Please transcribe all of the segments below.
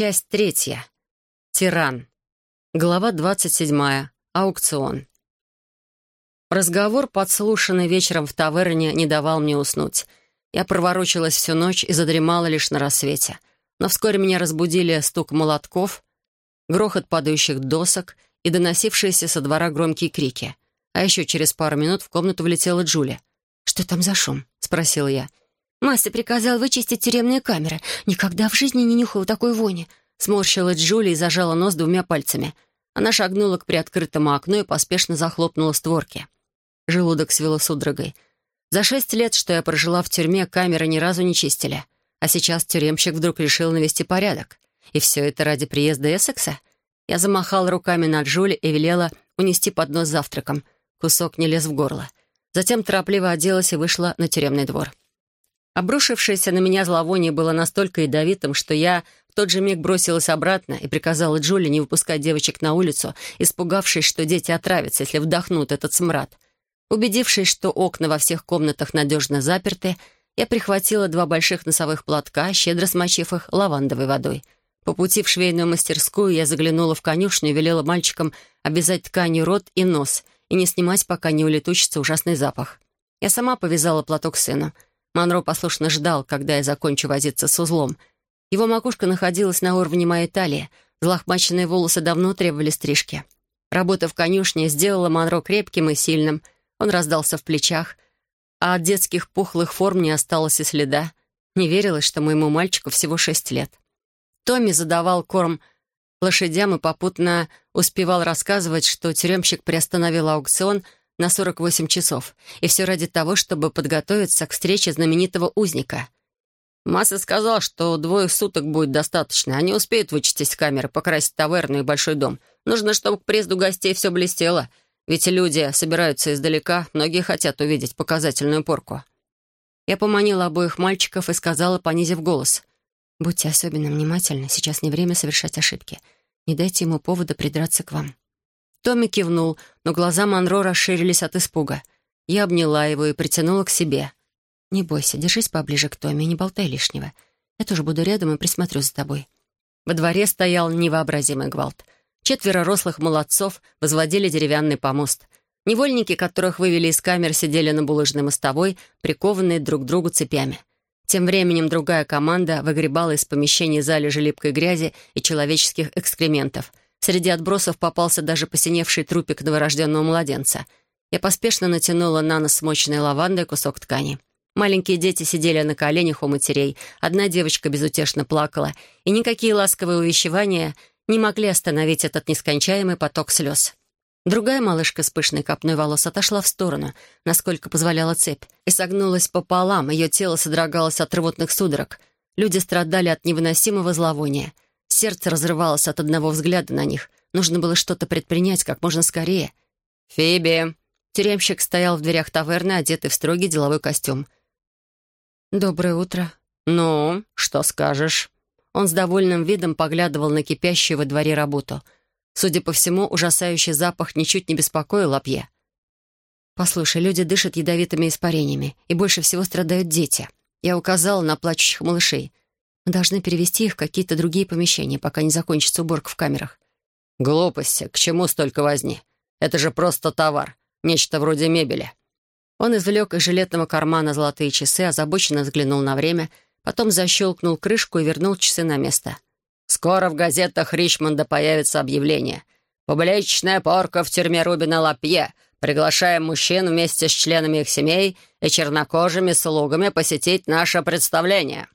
Часть третья. Тиран. Глава двадцать седьмая. Аукцион. Разговор, подслушанный вечером в таверне, не давал мне уснуть. Я проворочилась всю ночь и задремала лишь на рассвете. Но вскоре меня разбудили стук молотков, грохот падающих досок и доносившиеся со двора громкие крики. А еще через пару минут в комнату влетела Джулия. «Что там за шум?» — спросила я. «Масса приказал вычистить тюремные камеры. Никогда в жизни не нюхала такой вони». Сморщилась Джулия и зажала нос двумя пальцами. Она шагнула к приоткрытому окну и поспешно захлопнула створки. Желудок свело судорогой. За шесть лет, что я прожила в тюрьме, камеры ни разу не чистили. А сейчас тюремщик вдруг решил навести порядок. И все это ради приезда Эссекса? Я замахала руками на Джули и велела унести поднос с завтраком. Кусок не лез в горло. Затем торопливо оделась и вышла на тюремный двор. Обрушившееся на меня зловоние было настолько ядовитым, что я в тот же миг бросилась обратно и приказала Джули не выпускать девочек на улицу, испугавшись, что дети отравятся, если вдохнут этот смрад. Убедившись, что окна во всех комнатах надежно заперты, я прихватила два больших носовых платка, щедро смочив их лавандовой водой. По пути в швейную мастерскую я заглянула в конюшню и велела мальчикам обвязать тканью рот и нос и не снимать, пока не улетучится ужасный запах. Я сама повязала платок сыну — Монро послушно ждал, когда я закончу возиться с узлом. Его макушка находилась на уровне моей талии. Злохмаченные волосы давно требовали стрижки. Работа в конюшне сделала Монро крепким и сильным. Он раздался в плечах, а от детских пухлых форм не осталось и следа. Не верилось, что моему мальчику всего шесть лет. Томми задавал корм лошадям и попутно успевал рассказывать, что тюремщик приостановил аукцион — на 48 часов. И все ради того, чтобы подготовиться к встрече знаменитого узника. Масса сказал, что двоих суток будет достаточно. Они успеют вычистить камеры, покрасить таверну и большой дом. Нужно, чтобы к приезду гостей все блестело. Ведь люди собираются издалека, многие хотят увидеть показательную порку. Я поманила обоих мальчиков и сказала, понизив голос. «Будьте особенно внимательны, сейчас не время совершать ошибки. Не дайте ему повода придраться к вам». Томми кивнул, но глаза Монро расширились от испуга. Я обняла его и притянула к себе. «Не бойся, держись поближе к Томми, не болтай лишнего. Я тоже буду рядом и присмотрю за тобой». Во дворе стоял невообразимый гвалт. Четверо рослых молодцов возводили деревянный помост. Невольники, которых вывели из камер, сидели на булыжной мостовой, прикованные друг к другу цепями. Тем временем другая команда выгребала из помещений залежи липкой грязи и человеческих экскрементов. Среди отбросов попался даже посиневший трупик новорожденного младенца. Я поспешно натянула на нос смоченной лавандой кусок ткани. Маленькие дети сидели на коленях у матерей. Одна девочка безутешно плакала, и никакие ласковые увещевания не могли остановить этот нескончаемый поток слез. Другая малышка с пышной копной волос отошла в сторону, насколько позволяла цепь, и согнулась пополам, ее тело содрогалось от рвотных судорог. Люди страдали от невыносимого зловония — Сердце разрывалось от одного взгляда на них. Нужно было что-то предпринять как можно скорее. «Фиби!» Тюремщик стоял в дверях таверны, одетый в строгий деловой костюм. «Доброе утро». «Ну, что скажешь?» Он с довольным видом поглядывал на кипящую во дворе работу. Судя по всему, ужасающий запах ничуть не беспокоил Апье. «Послушай, люди дышат ядовитыми испарениями, и больше всего страдают дети. Я указала на плачущих малышей. Должны перевести их в какие-то другие помещения, пока не закончится уборка в камерах». «Глупости. К чему столько возни? Это же просто товар. Нечто вроде мебели». Он извлек из жилетного кармана золотые часы, озабоченно взглянул на время, потом защелкнул крышку и вернул часы на место. «Скоро в газетах Ричмонда появится объявление. Публичная порка в тюрьме Рубина Лапье. Приглашаем мужчин вместе с членами их семей и чернокожими слугами посетить наше представление».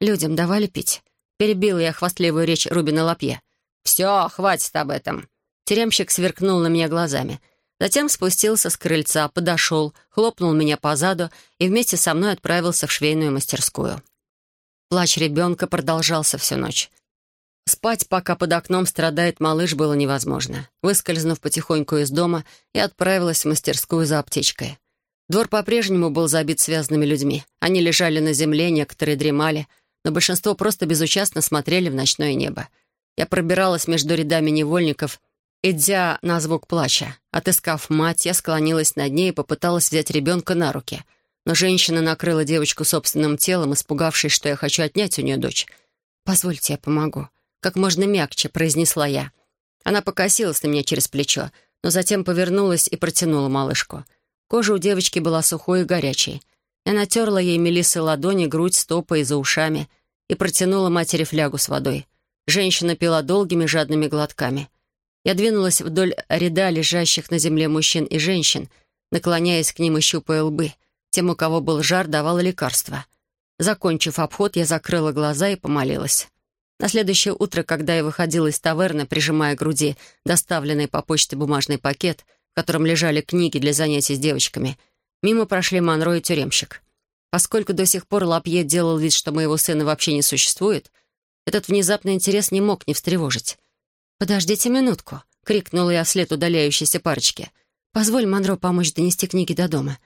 Людям давали пить. Перебил я хвастливую речь Рубина Лапье. «Все, хватит об этом». Тюремщик сверкнул на меня глазами. Затем спустился с крыльца, подошел, хлопнул меня по заду и вместе со мной отправился в швейную мастерскую. Плач ребенка продолжался всю ночь. Спать, пока под окном страдает малыш, было невозможно. Выскользнув потихоньку из дома, я отправилась в мастерскую за аптечкой. Двор по-прежнему был забит связанными людьми. Они лежали на земле, некоторые дремали — но большинство просто безучастно смотрели в ночное небо. Я пробиралась между рядами невольников, идя на звук плача. Отыскав мать, я склонилась над ней и попыталась взять ребенка на руки. Но женщина накрыла девочку собственным телом, испугавшись, что я хочу отнять у нее дочь. «Позвольте, я помогу». Как можно мягче произнесла я. Она покосилась на меня через плечо, но затем повернулась и протянула малышку. Кожа у девочки была сухой и горячей. Я натерла ей мелисой ладони, грудь, стопы и за ушами и протянула матери флягу с водой. Женщина пила долгими жадными глотками. Я двинулась вдоль ряда лежащих на земле мужчин и женщин, наклоняясь к ним и щупая лбы. Тем, у кого был жар, давала лекарства. Закончив обход, я закрыла глаза и помолилась. На следующее утро, когда я выходила из таверны, прижимая к груди доставленный по почте бумажный пакет, в котором лежали книги для занятий с девочками, мимо прошли Монро и тюремщик. Поскольку до сих пор Лапье делал вид, что моего сына вообще не существует, этот внезапный интерес не мог не встревожить. «Подождите минутку», — крикнула я вслед удаляющейся парочке. «Позволь Монро помочь донести книги до дома».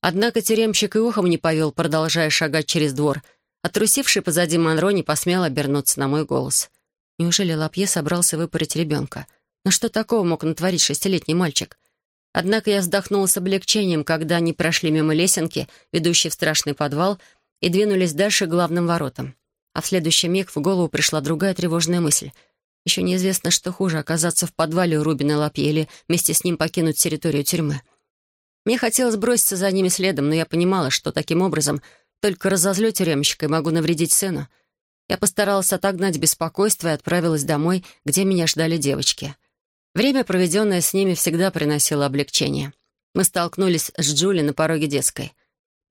Однако тюремщик и ухом не повел, продолжая шагать через двор. Отрусивший позади Монро не посмел обернуться на мой голос. Неужели Лапье собрался выпороть ребенка? Но что такого мог натворить шестилетний мальчик? Однако я вздохнула с облегчением, когда они прошли мимо лесенки, ведущей в страшный подвал, и двинулись дальше к главным воротам. А в следующий миг в голову пришла другая тревожная мысль. Еще неизвестно, что хуже — оказаться в подвале у Рубина Лапье или вместе с ним покинуть территорию тюрьмы. Мне хотелось броситься за ними следом, но я понимала, что таким образом только разозлю тюремщика и могу навредить сыну. Я постаралась отогнать беспокойство и отправилась домой, где меня ждали девочки — Время, проведенное с ними, всегда приносило облегчение. Мы столкнулись с Джули на пороге детской.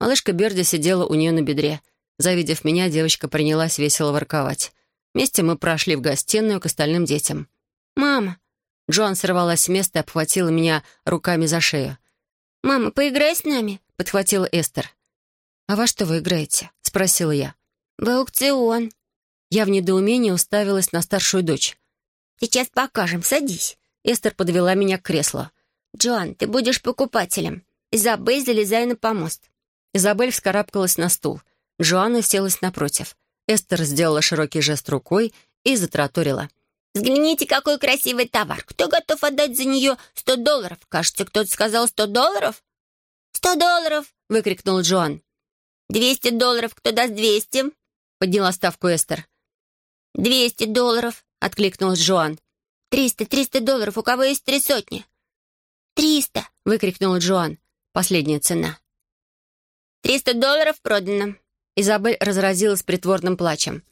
Малышка Берди сидела у нее на бедре. Завидев меня, девочка принялась весело ворковать. Вместе мы прошли в гостиную к остальным детям. «Мама!» Джоан сорвалась с места и обхватила меня руками за шею. «Мама, поиграй с нами!» — подхватила Эстер. «А во что вы играете?» — спросила я. «В аукцион». Я в недоумении уставилась на старшую дочь. «Сейчас покажем, садись». Эстер подвела меня к креслу. «Джоан, ты будешь покупателем. Изабель, залезай на помост». Изабель вскарабкалась на стул. Джоанна селась напротив. Эстер сделала широкий жест рукой и затраторила. «Взгляните, какой красивый товар. Кто готов отдать за нее сто долларов? Кажется, кто-то сказал сто долларов?» «Сто долларов!» — выкрикнул Джоан. «Двести долларов. Кто даст двести?» — подняла ставку Эстер. «Двести долларов!» — откликнулась Джоан. «Триста, триста долларов, у кого есть три сотни?» «Триста!» — выкрикнула Джоан. Последняя цена. «Триста долларов продано!» Изабель разразилась притворным плачем.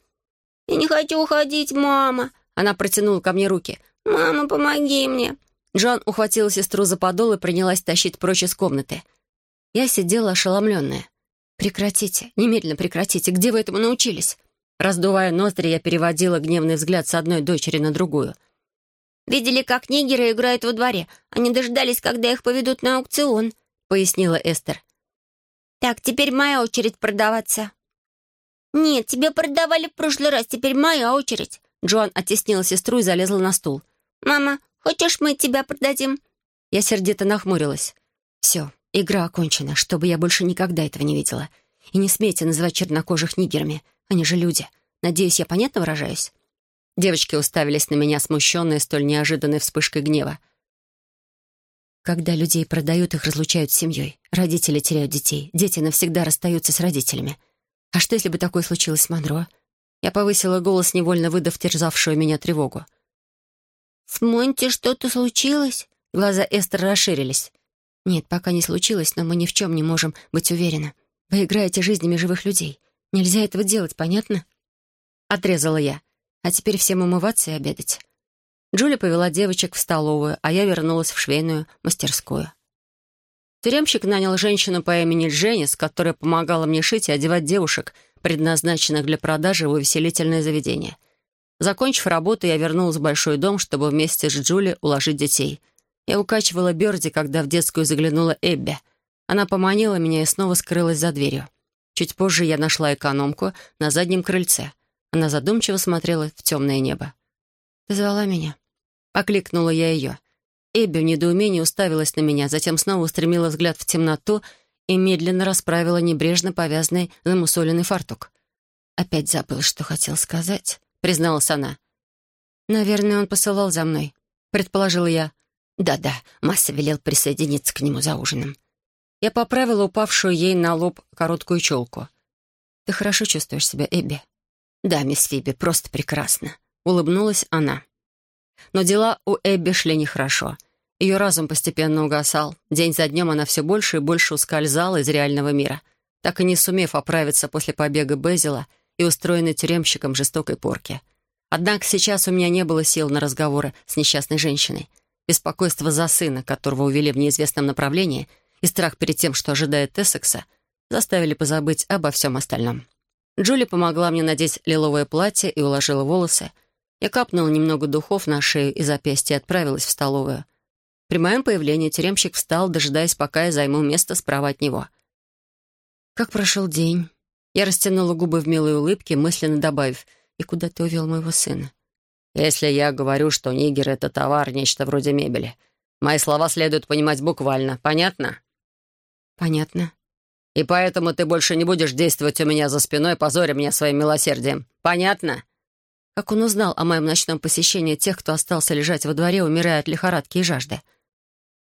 «Я не хочу уходить, мама!» Она протянула ко мне руки. «Мама, помоги мне!» Джоан ухватила сестру за подол и принялась тащить прочь из комнаты. Я сидела ошеломленная. «Прекратите, немедленно прекратите. Где вы этому научились?» Раздувая ноздри, я переводила гневный взгляд с одной дочери на другую — Видели, как нигеры играют во дворе. Они дождались, когда их поведут на аукцион», — пояснила Эстер. «Так, теперь моя очередь продаваться». «Нет, тебе продавали в прошлый раз, теперь моя очередь». Джоан оттеснила сестру и залезла на стул. «Мама, хочешь, мы тебя продадим?» Я сердито нахмурилась. «Все, игра окончена, чтобы я больше никогда этого не видела. И не смейте называть чернокожих нигерами. Они же люди. Надеюсь, я понятно выражаюсь?» Девочки уставились на меня, смущенные столь неожиданной вспышкой гнева. Когда людей продают, их разлучают с семьей. Родители теряют детей. Дети навсегда расстаются с родителями. А что, если бы такое случилось с Монро? Я повысила голос, невольно выдав терзавшую меня тревогу. «С Монти что-то случилось?» Глаза Эстер расширились. «Нет, пока не случилось, но мы ни в чем не можем быть уверены. Вы играете жизнями живых людей. Нельзя этого делать, понятно?» Отрезала я. А теперь всем умываться и обедать. Джули повела девочек в столовую, а я вернулась в швейную мастерскую. Тюремщик нанял женщину по имени Дженнис, которая помогала мне шить и одевать девушек, предназначенных для продажи в увеселительное заведение. Закончив работу, я вернулась в большой дом, чтобы вместе с Джули уложить детей. Я укачивала Бёрди, когда в детскую заглянула Эбби. Она поманила меня и снова скрылась за дверью. Чуть позже я нашла экономку на заднем крыльце. Она задумчиво смотрела в темное небо. «Ты звала меня?» Окликнула я ее. Эбби в недоумении уставилась на меня, затем снова устремила взгляд в темноту и медленно расправила небрежно повязанный замусоленный фартук. «Опять забыл, что хотел сказать», — призналась она. «Наверное, он посылал за мной», — предположила я. «Да-да, Масса велел присоединиться к нему за ужином». Я поправила упавшую ей на лоб короткую челку. «Ты хорошо чувствуешь себя, Эбби?» «Да, мисс Фиби, просто прекрасно», — улыбнулась она. Но дела у Эбби шли нехорошо. Ее разум постепенно угасал. День за днем она все больше и больше ускользала из реального мира, так и не сумев оправиться после побега Безила и устроенной тюремщиком жестокой порки. Однако сейчас у меня не было сил на разговоры с несчастной женщиной. Беспокойство за сына, которого увели в неизвестном направлении, и страх перед тем, что ожидает Эссекса, заставили позабыть обо всем остальном. Джули помогла мне надеть лиловое платье и уложила волосы. Я капнула немного духов на шею и запястье и отправилась в столовую — при моем появлении тюремщик встал, дожидаясь, пока я займу место справа от него. «Как прошел день?» Я растянула губы в милой улыбке, мысленно добавив, «И куда ты увел моего сына?» «Если я говорю, что нигер — это товар, нечто вроде мебели, мои слова следует понимать буквально. Понятно?» «Понятно». «И поэтому ты больше не будешь действовать у меня за спиной, позоря меня своим милосердием. Понятно?» Как он узнал о моем ночном посещении тех, кто остался лежать во дворе, умирая от лихорадки и жажды?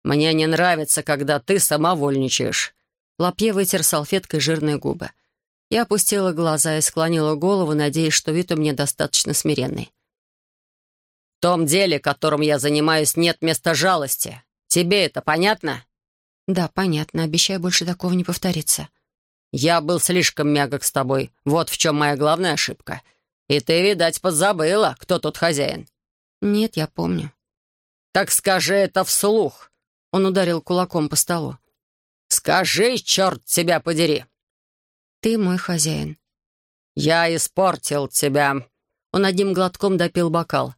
«Мне не нравится, когда ты самовольничаешь». Лапье вытер салфеткой жирные губы. Я опустила глаза и склонила голову, надеясь, что вид у меня достаточно смиренный. «В том деле, которым я занимаюсь, нет места жалости. Тебе это понятно?» «Да, понятно. Обещаю, больше такого не повторится». «Я был слишком мягок с тобой. Вот в чем моя главная ошибка. И ты, видать, позабыла, кто тут хозяин». «Нет, я помню». «Так скажи это вслух. Он ударил кулаком по столу. «Скажи, черт тебя подери!» «Ты мой хозяин». «Я испортил тебя». Он одним глотком допил бокал.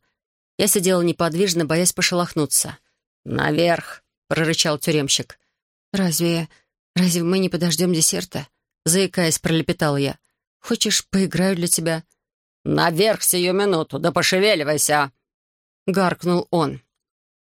Я сидела неподвижно, боясь пошелохнуться. «Наверх!» — прорычал тюремщик. «Разве... разве мы не подождем десерта?» Заикаясь, пролепетал я. «Хочешь, поиграю для тебя?» «Наверх сию минуту, да пошевеливайся!» Гаркнул он.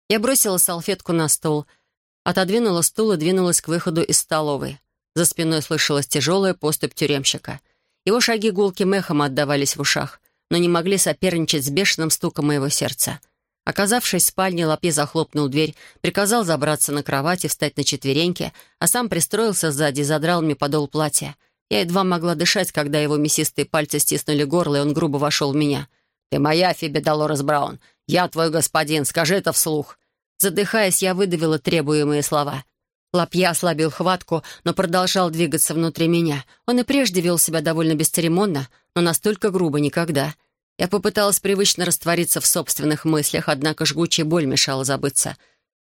Я бросила салфетку на стол — Отодвинула стул и двинулась к выходу из столовой. За спиной слышалась тяжелая поступь тюремщика. Его шаги гулким эхом отдавались в ушах, но не могли соперничать с бешеным стуком моего сердца. Оказавшись в спальне, Лапи захлопнул дверь, приказал забраться на кровать и встать на четвереньки, а сам пристроился сзади и задрал мне подол платья. Я едва могла дышать, когда его мясистые пальцы стиснули горло, и он грубо вошел в меня. «Ты моя, Фиби Долорес Браун. Я твой господин. Скажи это вслух». Задыхаясь, я выдавила требуемые слова. Лапья ослабил хватку, но продолжал двигаться внутри меня. Он и прежде вел себя довольно бесцеремонно, но настолько грубо никогда. Я попыталась привычно раствориться в собственных мыслях, однако жгучая боль мешала забыться.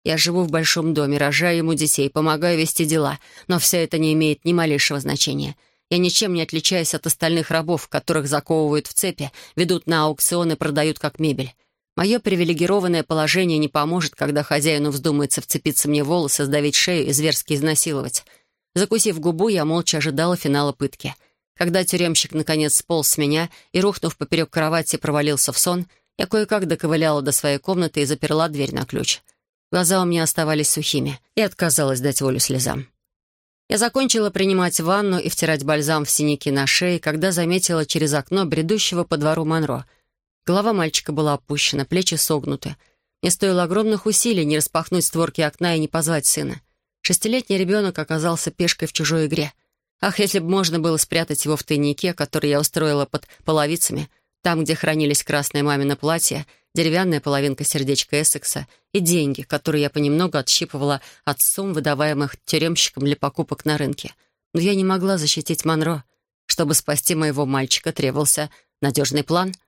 Я живу в большом доме, рожаю ему детей, помогаю вести дела, но все это не имеет ни малейшего значения. Я ничем не отличаюсь от остальных рабов, которых заковывают в цепи, ведут на аукционы и продают как мебель. Мое привилегированное положение не поможет, когда хозяину вздумается вцепиться мне в волосы, сдавить шею и зверски изнасиловать. Закусив губу, я молча ожидала финала пытки. Когда тюремщик наконец сполз с меня и, рухнув поперек кровати, провалился в сон, я кое-как доковыляла до своей комнаты и заперла дверь на ключ. Глаза у меня оставались сухими, и отказалась дать волю слезам. Я закончила принимать ванну и втирать бальзам в синяки на шее, когда заметила через окно бредущего по двору Монро — Голова мальчика была опущена, плечи согнуты. Мне стоило огромных усилий не распахнуть створки окна и не позвать сына. Шестилетний ребенок оказался пешкой в чужой игре. Ах, если бы можно было спрятать его в тайнике, который я устроила под половицами, там, где хранились красное мамино платье, деревянная половинка сердечка Эссекса и деньги, которые я понемногу отщипывала от сумм, выдаваемых тюремщикам для покупок на рынке. Но я не могла защитить Монро. Чтобы спасти моего мальчика, требовался надежный план —